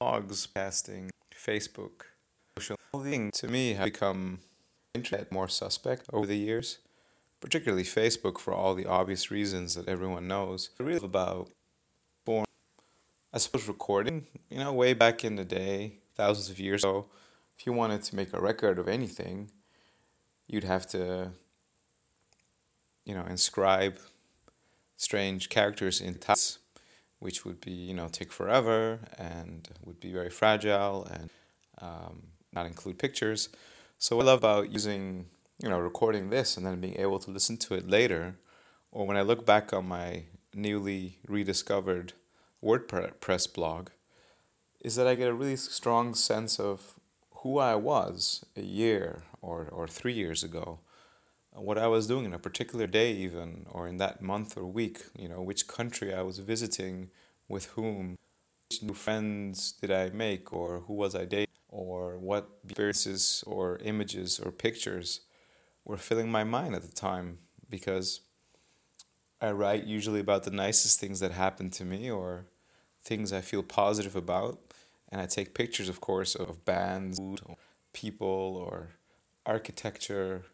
blogs, casting, Facebook, social thing to me have become internet more suspect over the years, particularly Facebook for all the obvious reasons that everyone knows. Really about born, I suppose recording. You know, way back in the day, thousands of years ago, if you wanted to make a record of anything, you'd have to, you know, inscribe strange characters in types, which would be, you know, take forever and would be very fragile and um, not include pictures. So what I love about using, you know, recording this and then being able to listen to it later, or when I look back on my newly rediscovered WordPress blog, is that I get a really strong sense of who I was a year or, or three years ago, Uh, what I was doing in a particular day, even, or in that month or week, you know, which country I was visiting, with whom, which new friends did I make, or who was I dating or what experiences or images or pictures were filling my mind at the time because I write usually about the nicest things that happen to me or things I feel positive about. And I take pictures, of course, of bands, or people, or architecture,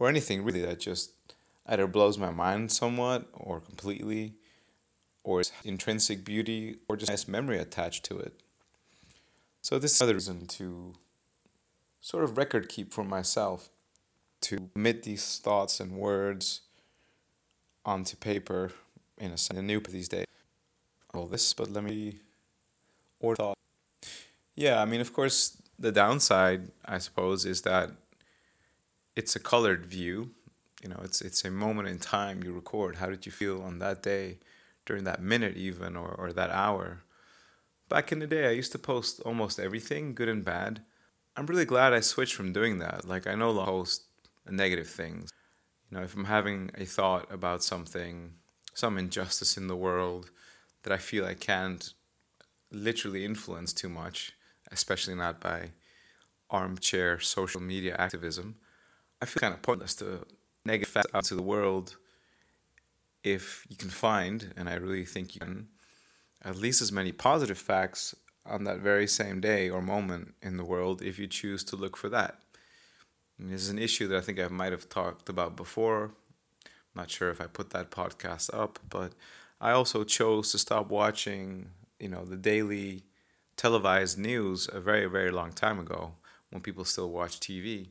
or anything really that just either blows my mind somewhat or completely, or it's intrinsic beauty, or just nice memory attached to it. So this is another reason to sort of record keep for myself, to commit these thoughts and words onto paper in a, in a new these days. All this, but let me or thought. Yeah, I mean, of course, the downside, I suppose, is that it's a colored view. You know, it's it's a moment in time you record. How did you feel on that day, during that minute even, or, or that hour? Back in the day, I used to post almost everything, good and bad. I'm really glad I switched from doing that. Like, I no longer post negative things. You know, if I'm having a thought about something, some injustice in the world that I feel I can't literally influence too much, especially not by armchair social media activism, I feel kind of pointless to negative facts out to the world if you can find, and I really think you can, at least as many positive facts on that very same day or moment in the world if you choose to look for that. And this is an issue that I think I might have talked about before. I'm not sure if I put that podcast up, but I also chose to stop watching, you know, the daily televised news a very, very long time ago when people still watch TV.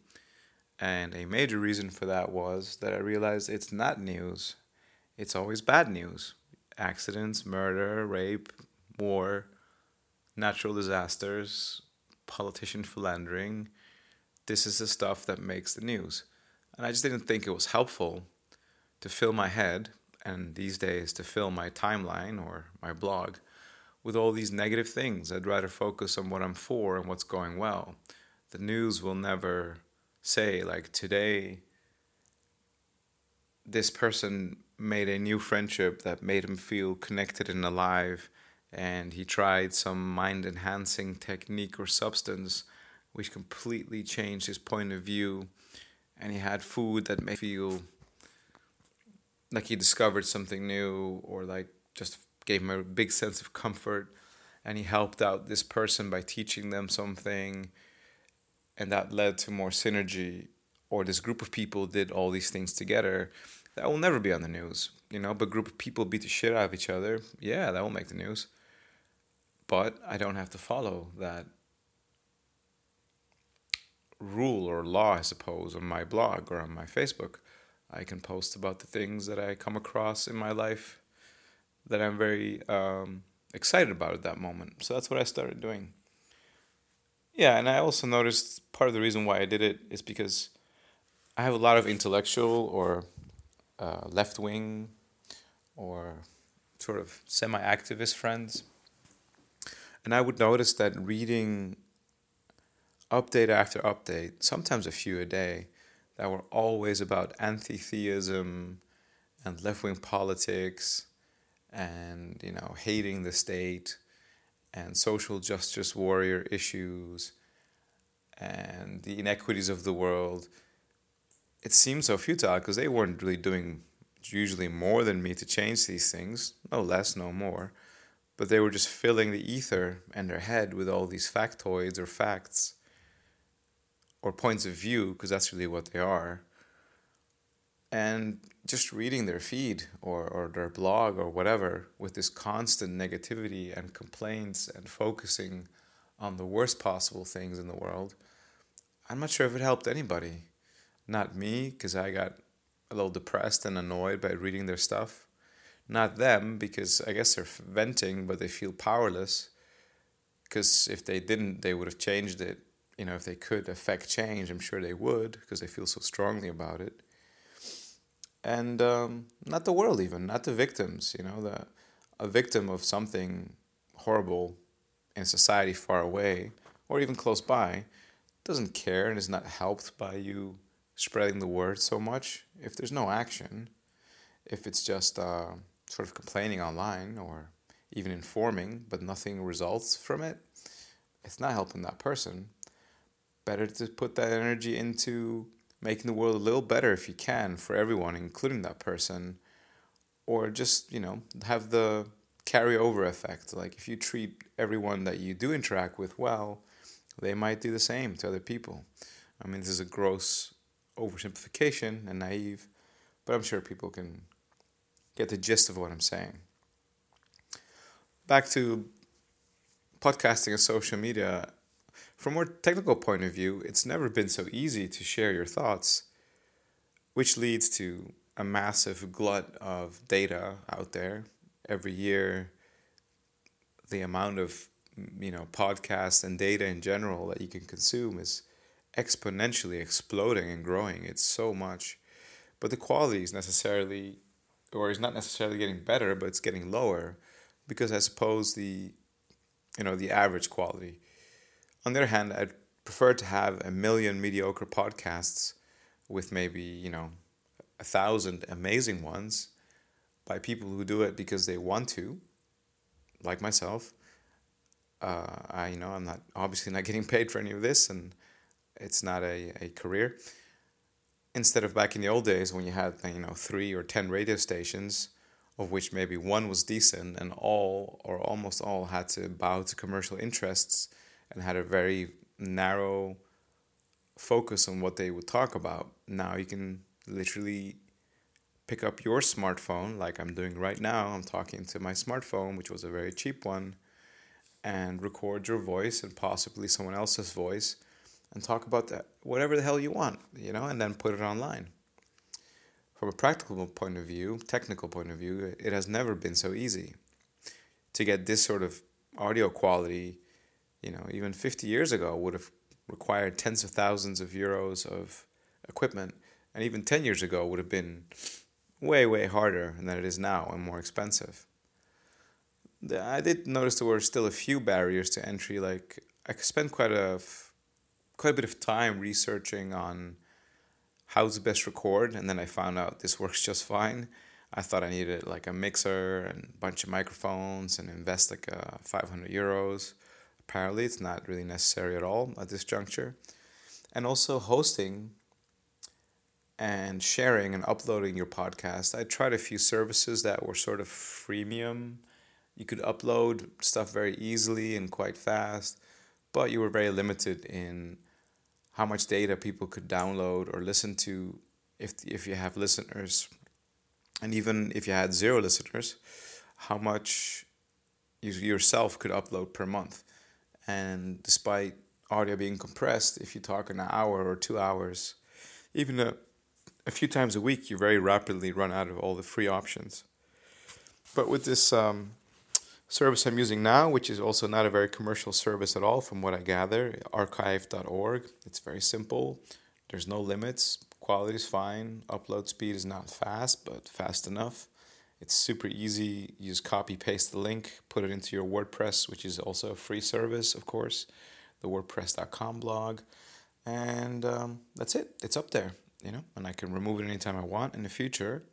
And a major reason for that was that I realized it's not news. It's always bad news accidents, murder, rape, war, natural disasters, politician philandering. This is the stuff that makes the news. And I just didn't think it was helpful to fill my head, and these days to fill my timeline or my blog with all these negative things. I'd rather focus on what I'm for and what's going well. The news will never say, like, today, this person made a new friendship that made him feel connected and alive. And he tried some mind enhancing technique or substance which completely changed his point of view. And he had food that made him feel like he discovered something new or like just gave him a big sense of comfort. And he helped out this person by teaching them something. And that led to more synergy. Or this group of people did all these things together that will never be on the news, you know. But group of people beat the shit out of each other, yeah, that will make the news. But I don't have to follow that rule or law, I suppose, on my blog or on my Facebook. I can post about the things that I come across in my life that I'm very um, excited about at that moment. So that's what I started doing. Yeah, and I also noticed part of the reason why I did it is because I have a lot of intellectual or uh, left wing or sort of semi activist friends. And I would notice that reading update after update, sometimes a few a day, that were always about anti theism and left wing politics and, you know, hating the state and social justice warrior issues and the inequities of the world it seemed so futile because they weren't really doing usually more than me to change these things, no less, no more. but they were just filling the ether and their head with all these factoids or facts or points of view, because that's really what they are. And just reading their feed or, or their blog or whatever with this constant negativity and complaints and focusing on the worst possible things in the world, I'm not sure if it helped anybody. Not me, because I got a little depressed and annoyed by reading their stuff. Not them, because I guess they're venting, but they feel powerless. Because if they didn't, they would have changed it. You know, if they could affect change, I'm sure they would, because they feel so strongly about it and um, not the world even not the victims you know the a victim of something horrible in society far away or even close by doesn't care and is not helped by you spreading the word so much if there's no action if it's just uh, sort of complaining online or even informing but nothing results from it it's not helping that person. Better to put that energy into making the world a little better if you can for everyone, including that person, or just, you know, have the carryover effect. Like if you treat everyone that you do interact with well, they might do the same to other people. I mean, this is a gross oversimplification and naive, but I'm sure people can get the gist of what I'm saying. Back to podcasting and social media, from a more technical point of view, it's never been so easy to share your thoughts, which leads to a massive glut of data out there. Every year, the amount of you know podcasts and data in general that you can consume is exponentially exploding and growing. It's so much, but the quality is necessarily, or is not necessarily getting better, but it's getting lower, because I suppose the, you know, the average quality on the other hand, I'd prefer to have a million mediocre podcasts with maybe, you know, a thousand amazing ones by people who do it because they want to, like myself. Uh, I, you know, I'm not obviously not getting paid for any of this, and it's not a, a career. Instead of back in the old days when you had, you know, three or ten radio stations, of which maybe one was decent, and all or almost all had to bow to commercial interests and had a very narrow focus on what they would talk about. Now you can literally pick up your smartphone, like I'm doing right now. I'm talking to my smartphone, which was a very cheap one, and record your voice and possibly someone else's voice and talk about that, whatever the hell you want, you know, and then put it online. From a practical point of view, technical point of view, it has never been so easy to get this sort of audio quality you know, even 50 years ago would have required tens of thousands of euros of equipment, and even 10 years ago would have been way, way harder than it is now and more expensive. I did notice there were still a few barriers to entry. Like I spent quite a quite a bit of time researching on how to best record, and then I found out this works just fine. I thought I needed like a mixer and a bunch of microphones and invest like uh, 500 euros apparently it's not really necessary at all at this juncture. And also hosting and sharing and uploading your podcast. I tried a few services that were sort of freemium. You could upload stuff very easily and quite fast but you were very limited in how much data people could download or listen to if if you have listeners. And even if you had zero listeners how much you yourself could upload per month and despite audio being compressed, if you talk an hour or two hours, even a, a few times a week, you very rapidly run out of all the free options. But with this um, service I'm using now, which is also not a very commercial service at all, from what I gather, archive.org, it's very simple. There's no limits. Quality is fine. Upload speed is not fast, but fast enough. It's super easy. You just copy paste the link, put it into your WordPress, which is also a free service, of course, the WordPress.com blog, and um, that's it. It's up there, you know, and I can remove it anytime I want in the future,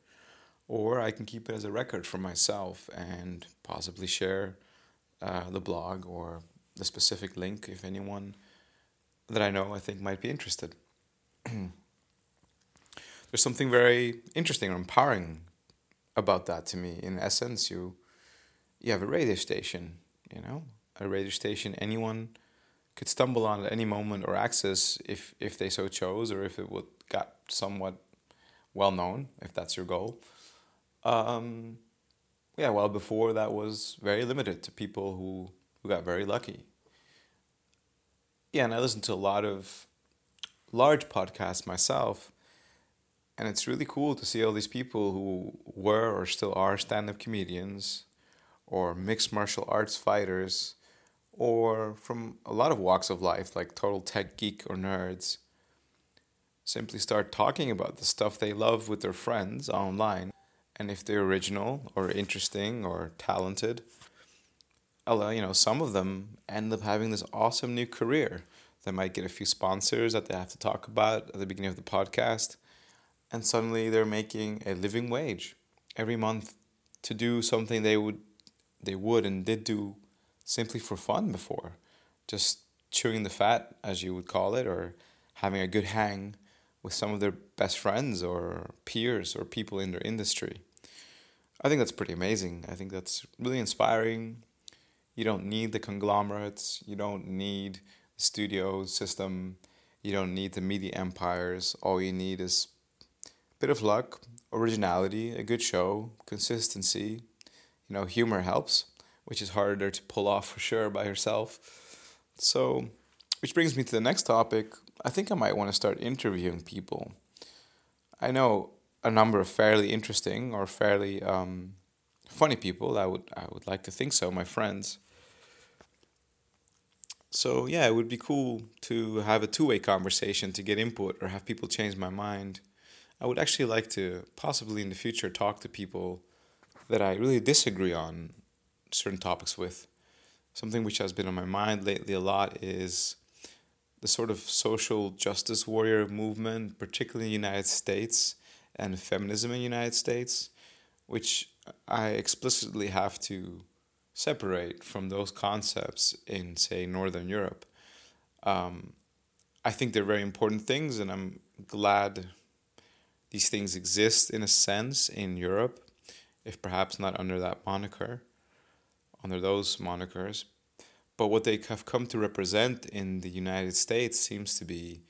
or I can keep it as a record for myself and possibly share uh, the blog or the specific link if anyone that I know I think might be interested. There's something very interesting or empowering about that to me. In essence, you you have a radio station, you know, a radio station anyone could stumble on at any moment or access if if they so chose or if it would got somewhat well known if that's your goal. Um, yeah, well before that was very limited to people who who got very lucky. Yeah, and I listen to a lot of large podcasts myself, and it's really cool to see all these people who were or still are stand-up comedians or mixed martial arts fighters or from a lot of walks of life, like total tech geek or nerds, simply start talking about the stuff they love with their friends online. And if they're original or interesting or talented, you know, some of them end up having this awesome new career. They might get a few sponsors that they have to talk about at the beginning of the podcast, and suddenly they're making a living wage every month to do something they would they would and did do simply for fun before, just chewing the fat, as you would call it, or having a good hang with some of their best friends or peers or people in their industry. I think that's pretty amazing. I think that's really inspiring. You don't need the conglomerates, you don't need the studio system, you don't need the media empires. All you need is bit of luck, originality, a good show, consistency. You know, humor helps which is harder to pull off for sure by yourself. So, which brings me to the next topic. I think I might want to start interviewing people. I know a number of fairly interesting or fairly um, funny people. I would I would like to think so. My friends. So yeah, it would be cool to have a two way conversation to get input or have people change my mind. I would actually like to possibly in the future talk to people that I really disagree on certain topics with. Something which has been on my mind lately a lot is the sort of social justice warrior movement, particularly in the United States, and feminism in the United States, which I explicitly have to separate from those concepts in, say, Northern Europe. Um, I think they're very important things, and I'm glad these things exist in a sense in Europe, if perhaps not under that moniker under those monikers. But what they have come to represent in the United States seems to be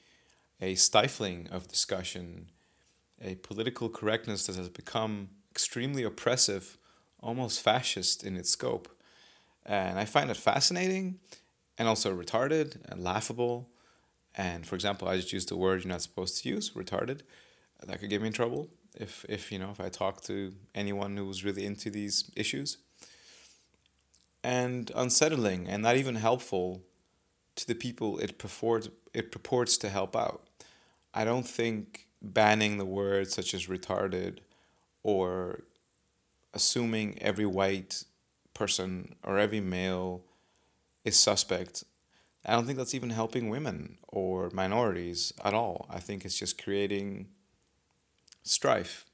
a stifling of discussion, a political correctness that has become extremely oppressive, almost fascist in its scope. And I find it fascinating and also retarded and laughable. And for example, I just used a word you're not supposed to use, retarded. That could get me in trouble if, if you know if I talk to anyone who's really into these issues and unsettling and not even helpful to the people it purports it purports to help out. I don't think banning the words such as retarded or assuming every white person or every male is suspect. I don't think that's even helping women or minorities at all. I think it's just creating strife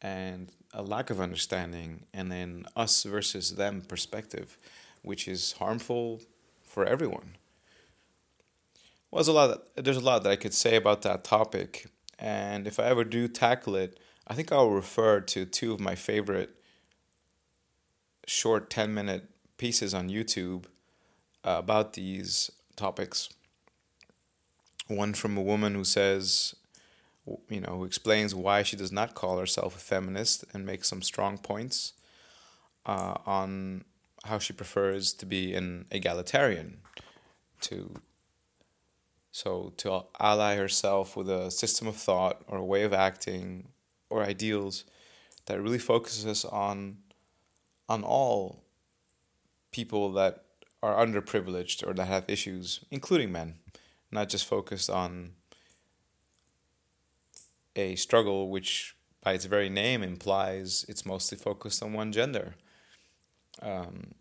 and a lack of understanding and then us versus them perspective, which is harmful for everyone. Well, there's a lot. That, there's a lot that I could say about that topic, and if I ever do tackle it, I think I'll refer to two of my favorite short ten minute pieces on YouTube uh, about these topics. One from a woman who says you know, who explains why she does not call herself a feminist and makes some strong points uh, on how she prefers to be an egalitarian, to so to ally herself with a system of thought or a way of acting or ideals that really focuses on on all people that are underprivileged or that have issues, including men, not just focused on a struggle which, by its very name, implies it's mostly focused on one gender. Um,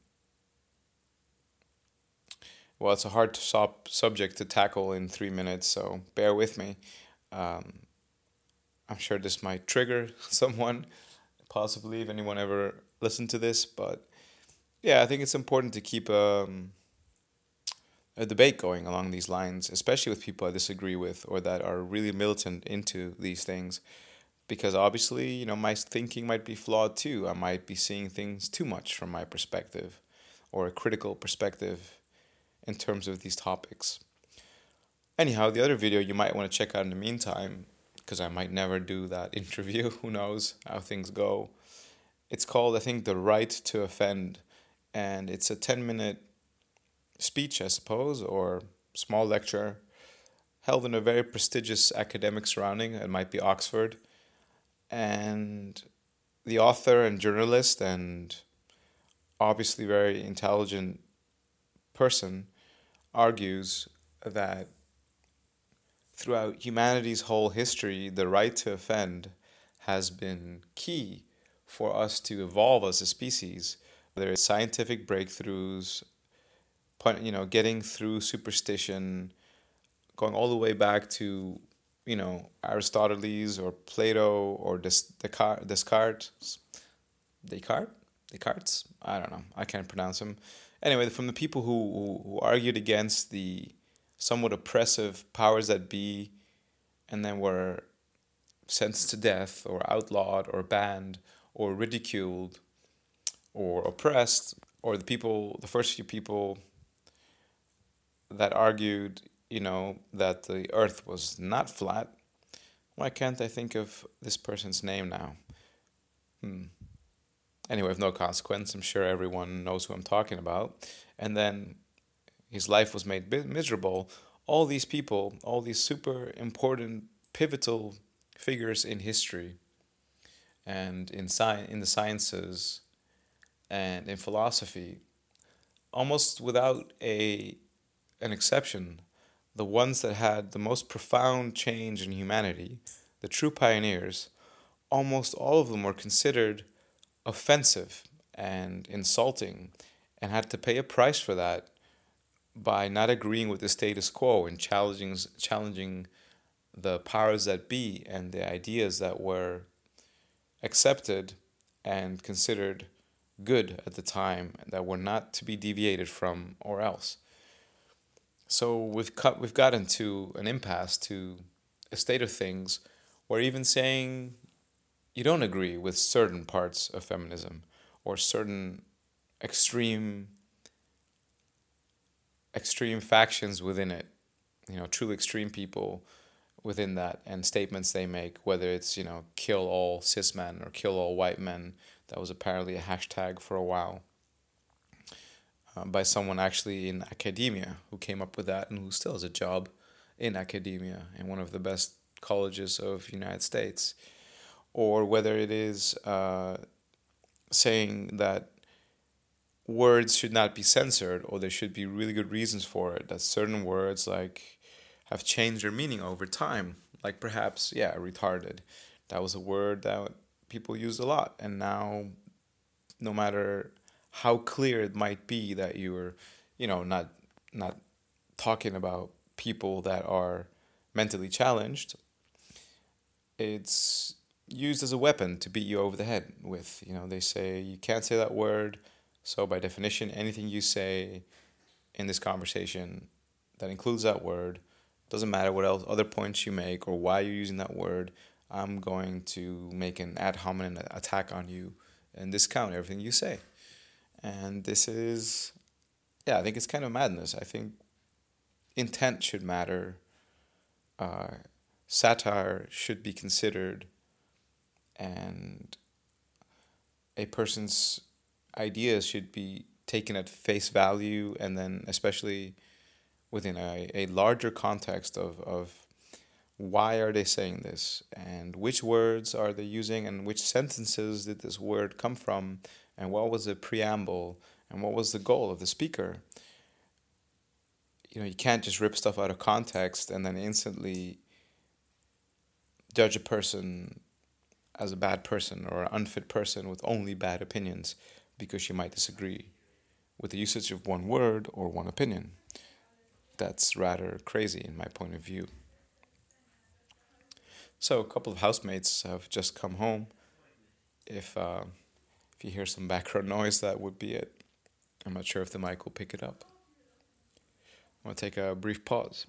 well, it's a hard sub- subject to tackle in three minutes, so bear with me. Um, I'm sure this might trigger someone, possibly if anyone ever listened to this, but yeah, I think it's important to keep um, a debate going along these lines, especially with people I disagree with or that are really militant into these things. because obviously, you know, my thinking might be flawed too. I might be seeing things too much from my perspective or a critical perspective in terms of these topics. Anyhow, the other video you might want to check out in the meantime, because I might never do that interview, who knows how things go. It's called, I think, The Right to Offend, and it's a 10 minute speech, I suppose, or small lecture held in a very prestigious academic surrounding. It might be Oxford. And the author and journalist and obviously very intelligent person argues that throughout humanity's whole history, the right to offend has been key for us to evolve as a species. There is scientific breakthroughs, you know, getting through superstition, going all the way back to, you know, Aristoteles or Plato or Descartes, Descartes, Descartes, Descartes. I don't know. I can't pronounce them. Anyway, from the people who, who, who argued against the somewhat oppressive powers that be, and then were sentenced to death or outlawed or banned or ridiculed or oppressed, or the people, the first few people that argued, you know, that the earth was not flat. Why can't I think of this person's name now? Hmm. Anyway, of no consequence. I'm sure everyone knows who I'm talking about. And then his life was made miserable. All these people, all these super important, pivotal figures in history and in sci- in the sciences and in philosophy, almost without a an exception, the ones that had the most profound change in humanity, the true pioneers, almost all of them were considered offensive and insulting and had to pay a price for that by not agreeing with the status quo and challenging challenging the powers that be and the ideas that were accepted and considered good at the time that were not to be deviated from or else. So we've cut we've gotten to an impasse to a state of things where even saying you don't agree with certain parts of feminism or certain extreme extreme factions within it you know truly extreme people within that and statements they make whether it's you know kill all cis men or kill all white men that was apparently a hashtag for a while uh, by someone actually in academia who came up with that and who still has a job in academia in one of the best colleges of United States, or whether it is uh, saying that words should not be censored or there should be really good reasons for it that certain words like have changed their meaning over time like perhaps yeah retarded. That was a word that people used a lot. And now no matter how clear it might be that you're, you know, not not talking about people that are mentally challenged. It's used as a weapon to beat you over the head with. You know, they say you can't say that word, so by definition, anything you say in this conversation that includes that word doesn't matter what else other points you make or why you're using that word. I'm going to make an ad hominem attack on you and discount everything you say. And this is, yeah, I think it's kind of madness. I think intent should matter. Uh, satire should be considered, and a person's ideas should be taken at face value, and then especially within a, a larger context of, of why are they saying this? And which words are they using? And which sentences did this word come from and what was the preamble? And what was the goal of the speaker? You know you can't just rip stuff out of context and then instantly judge a person as a bad person or an unfit person with only bad opinions because you might disagree with the usage of one word or one opinion. That's rather crazy in my point of view. So a couple of housemates have just come home. If uh, if you hear some background noise, that would be it. I'm not sure if the mic will pick it up. I'm going to take a brief pause.